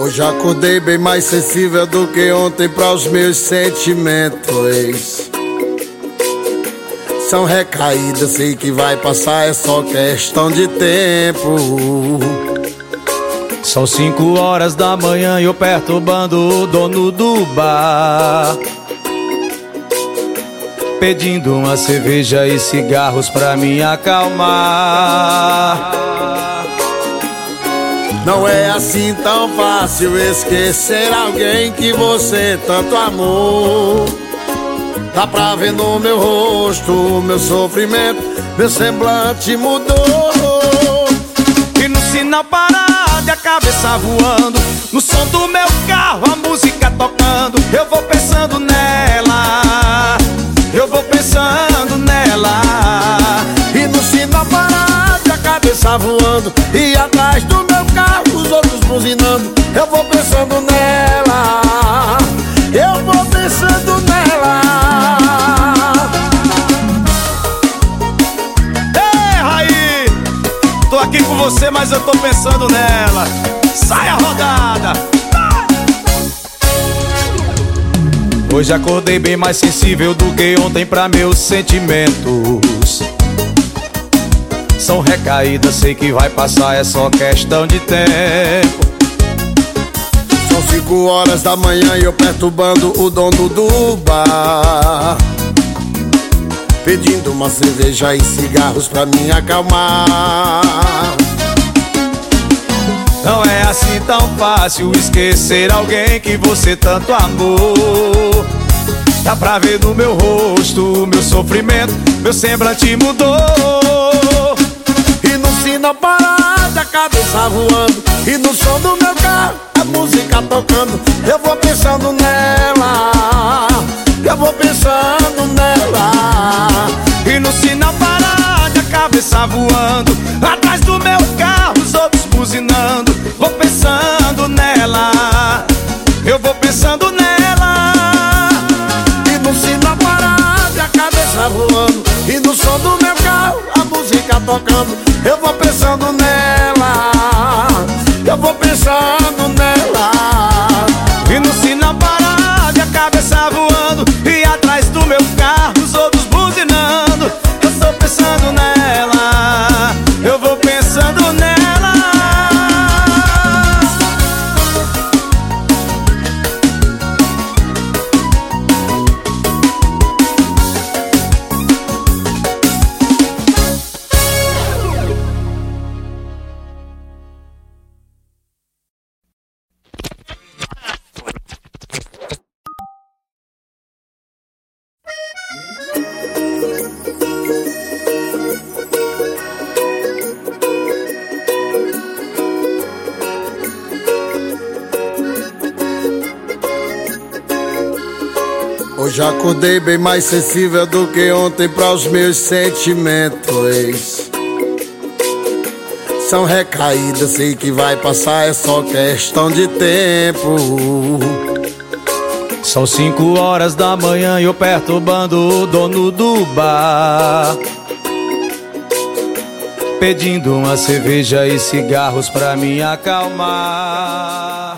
Hoje acordei bem mais sensível do que ontem para os meus sentimentos. São recaídas, sei que vai passar, é só questão de tempo. São cinco horas da manhã e eu perturbando o dono do bar. Pedindo uma cerveja e cigarros pra me acalmar. Não é assim tão fácil esquecer alguém que você tanto amou. Dá pra ver no meu rosto meu sofrimento, meu semblante mudou. E no sinal parado a cabeça voando, no som do meu carro a música tocando, eu vou pensando nela, eu vou pensando nela. E no sinal parado a cabeça voando, e atrás do meu eu vou pensando nela, eu vou pensando nela. Tô aqui com você, mas eu tô pensando nela. Sai a rodada! Hoje acordei bem mais sensível do que ontem pra meus sentimentos. São recaídas, sei que vai passar, é só questão de tempo. São cinco horas da manhã e eu perturbando o dono do bar. Pedindo uma cerveja e cigarros pra me acalmar. Não é assim tão fácil esquecer alguém que você tanto amou. Dá pra ver no meu rosto meu sofrimento, meu semblante mudou. E no sinal parado, a cabeça voando. E no som do meu carro, música tocando. Eu vou pensando nela. Eu vou pensando nela. E no sinal parado, a cabeça voando. Atrás do meu carro, os outros buzinando. Vou pensando nela. Eu vou pensando nela. E no sinal parado, a cabeça voando. E no som do meu carro, a música tocando. Eu vou pensando nela. Eu vou pensando nela. Hoje acordei bem mais sensível do que ontem para os meus sentimentos. São recaídas, sei que vai passar, é só questão de tempo. São cinco horas da manhã e eu perturbando o dono do bar. Pedindo uma cerveja e cigarros pra me acalmar.